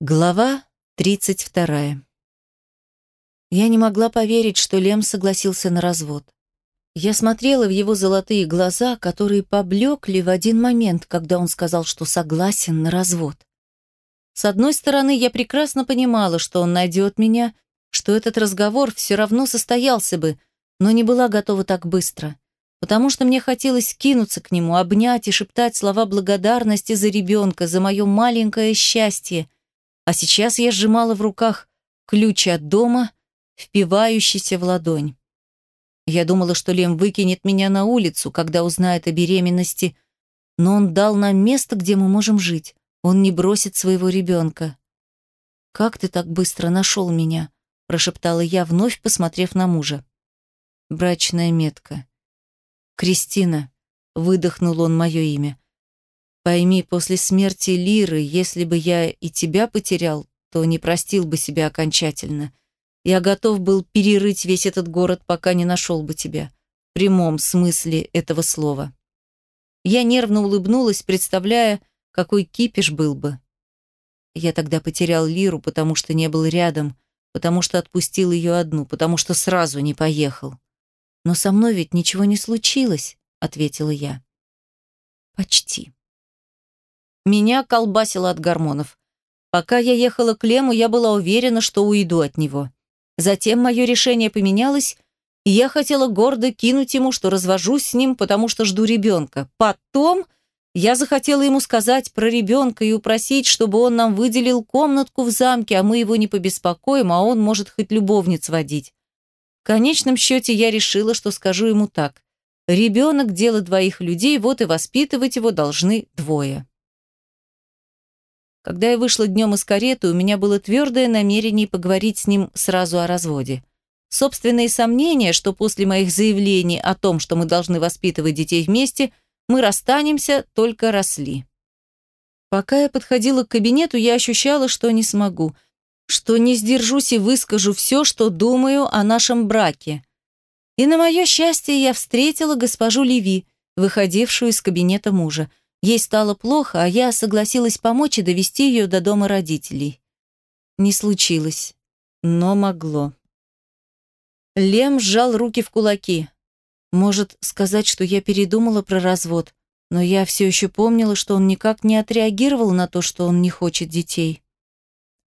Глава 32. Я не могла поверить, что Лем согласился на развод. Я смотрела в его золотые глаза, которые поблекли в один момент, когда он сказал, что согласен на развод. С одной стороны, я прекрасно понимала, что он найдет меня, что этот разговор все равно состоялся бы, но не была готова так быстро, потому что мне хотелось кинуться к нему, обнять и шептать слова благодарности за ребенка, за мое маленькое счастье – а сейчас я сжимала в руках ключ от дома, впивающийся в ладонь. Я думала, что Лем выкинет меня на улицу, когда узнает о беременности, но он дал нам место, где мы можем жить. Он не бросит своего ребенка. «Как ты так быстро нашел меня?» – прошептала я, вновь посмотрев на мужа. Брачная метка. «Кристина», – выдохнул он мое имя. Пойми, после смерти Лиры, если бы я и тебя потерял, то не простил бы себя окончательно. Я готов был перерыть весь этот город, пока не нашел бы тебя. В прямом смысле этого слова. Я нервно улыбнулась, представляя, какой кипиш был бы. Я тогда потерял Лиру, потому что не был рядом, потому что отпустил ее одну, потому что сразу не поехал. Но со мной ведь ничего не случилось, ответила я. Почти. Меня колбасило от гормонов. Пока я ехала к Лему, я была уверена, что уйду от него. Затем мое решение поменялось, и я хотела гордо кинуть ему, что развожусь с ним, потому что жду ребенка. Потом я захотела ему сказать про ребенка и упросить, чтобы он нам выделил комнатку в замке, а мы его не побеспокоим, а он может хоть любовниц водить. В конечном счете я решила, что скажу ему так. Ребенок – дело двоих людей, вот и воспитывать его должны двое. Когда я вышла днем из кареты, у меня было твердое намерение поговорить с ним сразу о разводе. Собственные сомнения, что после моих заявлений о том, что мы должны воспитывать детей вместе, мы расстанемся, только росли. Пока я подходила к кабинету, я ощущала, что не смогу, что не сдержусь и выскажу все, что думаю о нашем браке. И на мое счастье я встретила госпожу Леви, выходившую из кабинета мужа. Ей стало плохо, а я согласилась помочь и довести ее до дома родителей. Не случилось, но могло. Лем сжал руки в кулаки. Может сказать, что я передумала про развод, но я все еще помнила, что он никак не отреагировал на то, что он не хочет детей.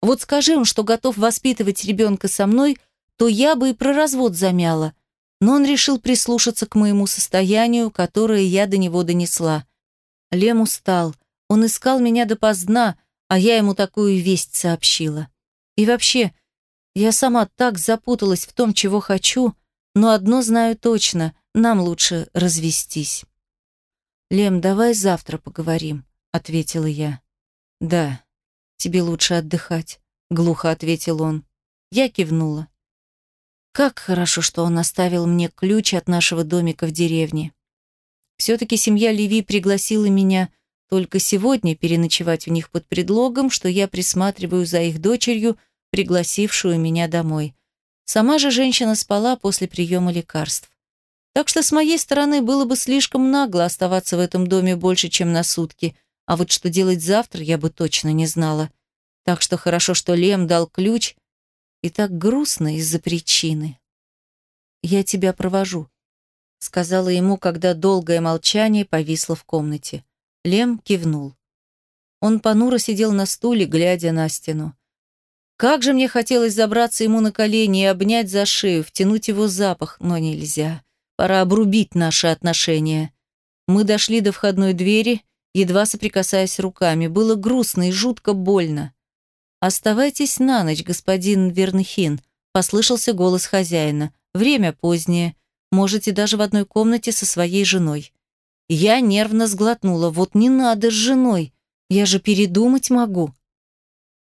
Вот скажи он, что готов воспитывать ребенка со мной, то я бы и про развод замяла. Но он решил прислушаться к моему состоянию, которое я до него донесла. Лем устал. Он искал меня допоздна, а я ему такую весть сообщила. И вообще, я сама так запуталась в том, чего хочу, но одно знаю точно, нам лучше развестись. «Лем, давай завтра поговорим», — ответила я. «Да, тебе лучше отдыхать», — глухо ответил он. Я кивнула. Как хорошо, что он оставил мне ключ от нашего домика в деревне. Все-таки семья Леви пригласила меня только сегодня переночевать у них под предлогом, что я присматриваю за их дочерью, пригласившую меня домой. Сама же женщина спала после приема лекарств. Так что с моей стороны было бы слишком нагло оставаться в этом доме больше, чем на сутки, а вот что делать завтра, я бы точно не знала. Так что хорошо, что Лем дал ключ, и так грустно из-за причины. «Я тебя провожу», сказала ему, когда долгое молчание повисло в комнате. Лем кивнул. Он понуро сидел на стуле, глядя на стену. Как же мне хотелось забраться ему на колени и обнять за шею, втянуть его запах, но нельзя. Пора обрубить наши отношения. Мы дошли до входной двери, едва соприкасаясь руками. Было грустно и жутко больно. «Оставайтесь на ночь, господин Вернхин», — послышался голос хозяина. «Время позднее. Можете даже в одной комнате со своей женой. Я нервно сглотнула. Вот не надо с женой. Я же передумать могу.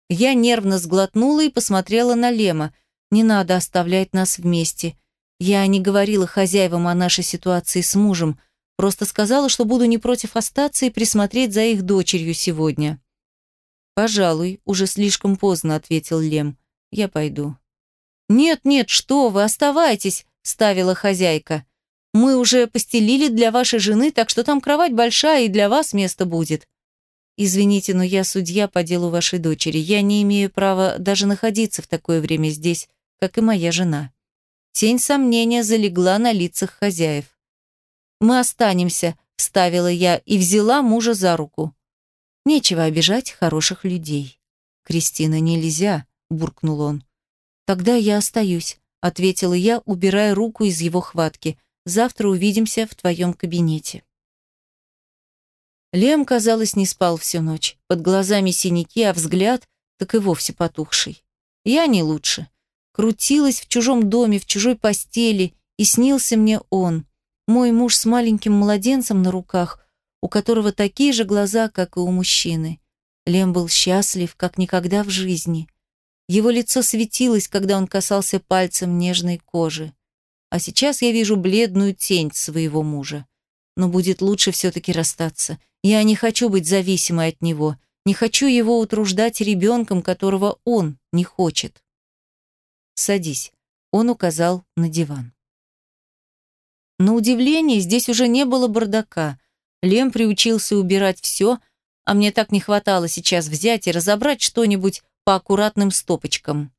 Я нервно сглотнула и посмотрела на Лема. Не надо оставлять нас вместе. Я не говорила хозяевам о нашей ситуации с мужем, просто сказала, что буду не против остаться и присмотреть за их дочерью сегодня. «Пожалуй, уже слишком поздно», — ответил Лем. «Я пойду». «Нет, нет, что вы, оставайтесь ставила хозяйка. «Мы уже постелили для вашей жены, так что там кровать большая, и для вас место будет». Извините, но я судья по делу вашей дочери. Я не имею права даже находиться в такое время здесь, как и моя жена. Тень сомнения залегла на лицах хозяев. Мы останемся, вставила я и взяла мужа за руку. Нечего обижать хороших людей. Кристина, нельзя, буркнул он. Тогда я остаюсь, ответила я, убирая руку из его хватки. Завтра увидимся в твоем кабинете. Лем, казалось, не спал всю ночь. Под глазами синяки, а взгляд так и вовсе потухший. Я не лучше. Крутилась в чужом доме, в чужой постели, и снился мне он, мой муж с маленьким младенцем на руках, у которого такие же глаза, как и у мужчины. Лем был счастлив, как никогда в жизни. Его лицо светилось, когда он касался пальцем нежной кожи. А сейчас я вижу бледную тень своего мужа. Но будет лучше все-таки расстаться. Я не хочу быть зависимой от него. Не хочу его утруждать ребенком, которого он не хочет. «Садись», — он указал на диван. На удивление, здесь уже не было бардака. Лем приучился убирать все, а мне так не хватало сейчас взять и разобрать что-нибудь по аккуратным стопочкам.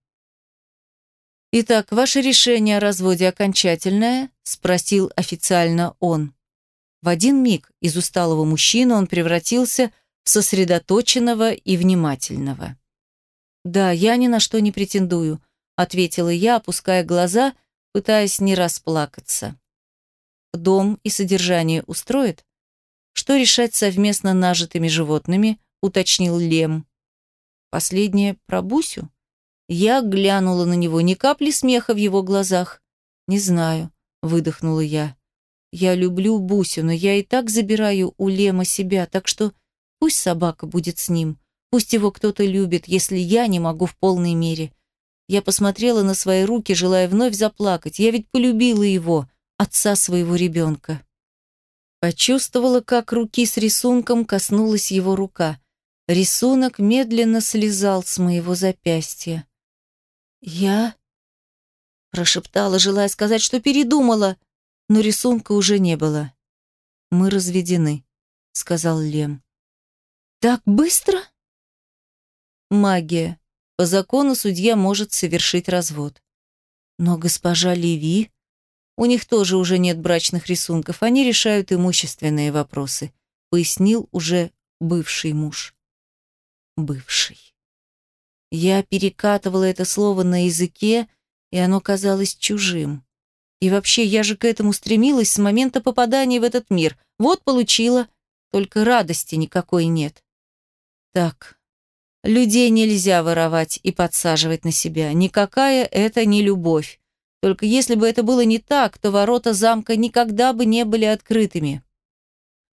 «Итак, ваше решение о разводе окончательное?» – спросил официально он. В один миг из усталого мужчины он превратился в сосредоточенного и внимательного. «Да, я ни на что не претендую», – ответила я, опуская глаза, пытаясь не расплакаться. «Дом и содержание устроит?» «Что решать совместно нажитыми животными?» – уточнил Лем. «Последнее про Бусю?» Я глянула на него, ни капли смеха в его глазах. «Не знаю», – выдохнула я. Я люблю Бусю, но я и так забираю у Лема себя, так что пусть собака будет с ним. Пусть его кто-то любит, если я не могу в полной мере. Я посмотрела на свои руки, желая вновь заплакать. Я ведь полюбила его, отца своего ребенка. Почувствовала, как руки с рисунком коснулась его рука. Рисунок медленно слезал с моего запястья. «Я...» прошептала, желая сказать, что передумала но рисунка уже не было. «Мы разведены», — сказал Лем. «Так быстро?» «Магия. По закону судья может совершить развод». «Но госпожа Леви...» «У них тоже уже нет брачных рисунков, они решают имущественные вопросы», — пояснил уже бывший муж. «Бывший». Я перекатывала это слово на языке, и оно казалось чужим. И вообще, я же к этому стремилась с момента попадания в этот мир. Вот получила, только радости никакой нет. Так, людей нельзя воровать и подсаживать на себя. Никакая это не любовь. Только если бы это было не так, то ворота замка никогда бы не были открытыми.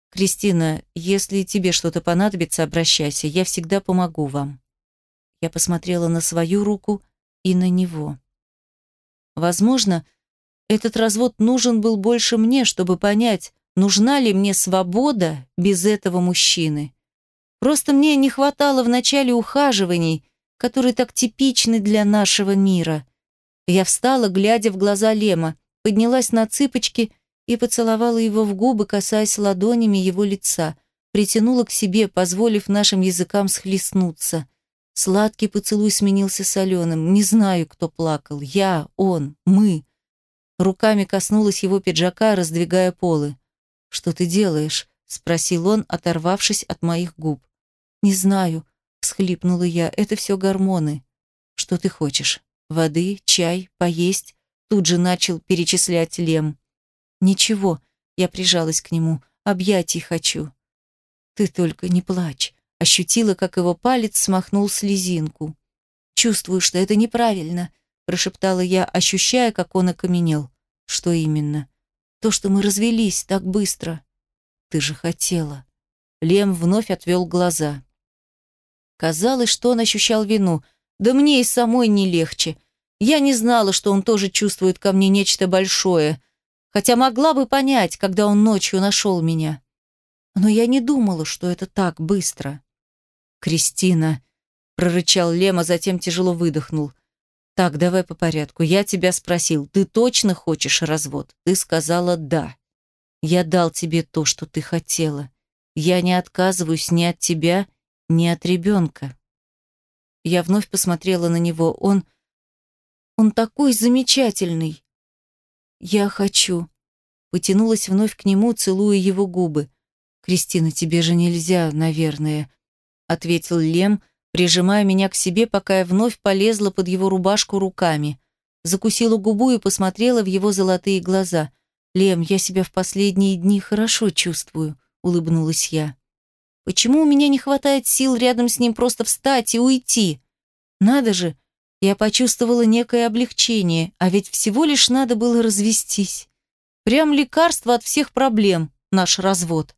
Кристина, если тебе что-то понадобится, обращайся, я всегда помогу вам. Я посмотрела на свою руку и на него. Возможно, этот развод нужен был больше мне, чтобы понять, нужна ли мне свобода без этого мужчины. Просто мне не хватало в начале ухаживаний, которые так типичны для нашего мира. Я встала, глядя в глаза Лема, поднялась на цыпочки и поцеловала его в губы, касаясь ладонями его лица, притянула к себе, позволив нашим языкам схлестнуться. Сладкий поцелуй сменился соленым. Не знаю, кто плакал. Я, он, мы. Руками коснулась его пиджака, раздвигая полы. «Что ты делаешь?» — спросил он, оторвавшись от моих губ. «Не знаю», — всхлипнула я, — «это все гормоны». «Что ты хочешь? Воды, чай, поесть?» Тут же начал перечислять Лем. «Ничего», — я прижалась к нему, — «объятий хочу». «Ты только не плачь», — ощутила, как его палец смахнул слезинку. «Чувствую, что это неправильно», прошептала я, ощущая, как он окаменел. Что именно? То, что мы развелись так быстро. Ты же хотела. Лем вновь отвел глаза. Казалось, что он ощущал вину. Да мне и самой не легче. Я не знала, что он тоже чувствует ко мне нечто большое, хотя могла бы понять, когда он ночью нашел меня. Но я не думала, что это так быстро. «Кристина», — прорычал Лем, а затем тяжело выдохнул. Так, давай по порядку. Я тебя спросил, ты точно хочешь развод? Ты сказала «да». Я дал тебе то, что ты хотела. Я не отказываюсь ни от тебя, Не от ребенка. Я вновь посмотрела на него. Он... Он такой замечательный. Я хочу. Потянулась вновь к нему, целуя его губы. «Кристина, тебе же нельзя, наверное», — ответил Лем, прижимая меня к себе, пока я вновь полезла под его рубашку руками. Закусила губу и посмотрела в его золотые глаза. «Лем, я себя в последние дни хорошо чувствую», — улыбнулась я. «Почему у меня не хватает сил рядом с ним просто встать и уйти? Надо же, я почувствовала некое облегчение, а ведь всего лишь надо было развестись. Прям лекарство от всех проблем, наш развод».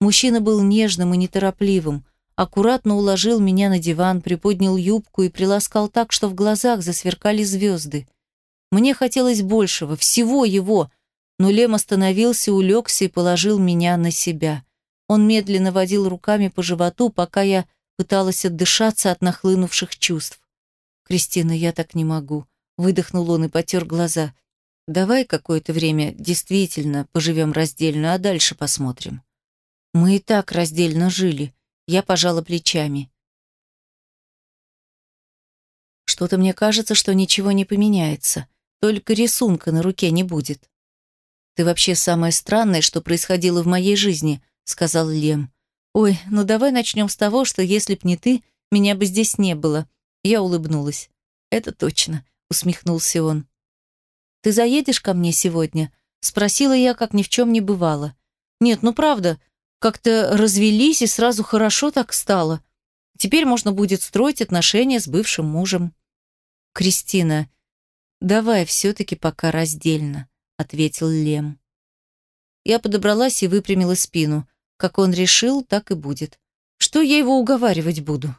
Мужчина был нежным и неторопливым, аккуратно уложил меня на диван, приподнял юбку и приласкал так, что в глазах засверкали звезды. Мне хотелось большего, всего его, но Лем остановился, улегся и положил меня на себя. Он медленно водил руками по животу, пока я пыталась отдышаться от нахлынувших чувств. «Кристина, я так не могу», — выдохнул он и потер глаза. «Давай какое-то время действительно поживем раздельно, а дальше посмотрим». Мы и так раздельно жили. Я пожала плечами. Что-то мне кажется, что ничего не поменяется. Только рисунка на руке не будет. «Ты вообще самое странное, что происходило в моей жизни», — сказал Лем. «Ой, ну давай начнем с того, что если б не ты, меня бы здесь не было». Я улыбнулась. «Это точно», — усмехнулся он. «Ты заедешь ко мне сегодня?» — спросила я, как ни в чем не бывало. «Нет, ну правда, как-то развелись и сразу хорошо так стало. Теперь можно будет строить отношения с бывшим мужем». «Кристина, давай все-таки пока раздельно», — ответил Лем. Я подобралась и выпрямила спину. Как он решил, так и будет. Что я его уговаривать буду?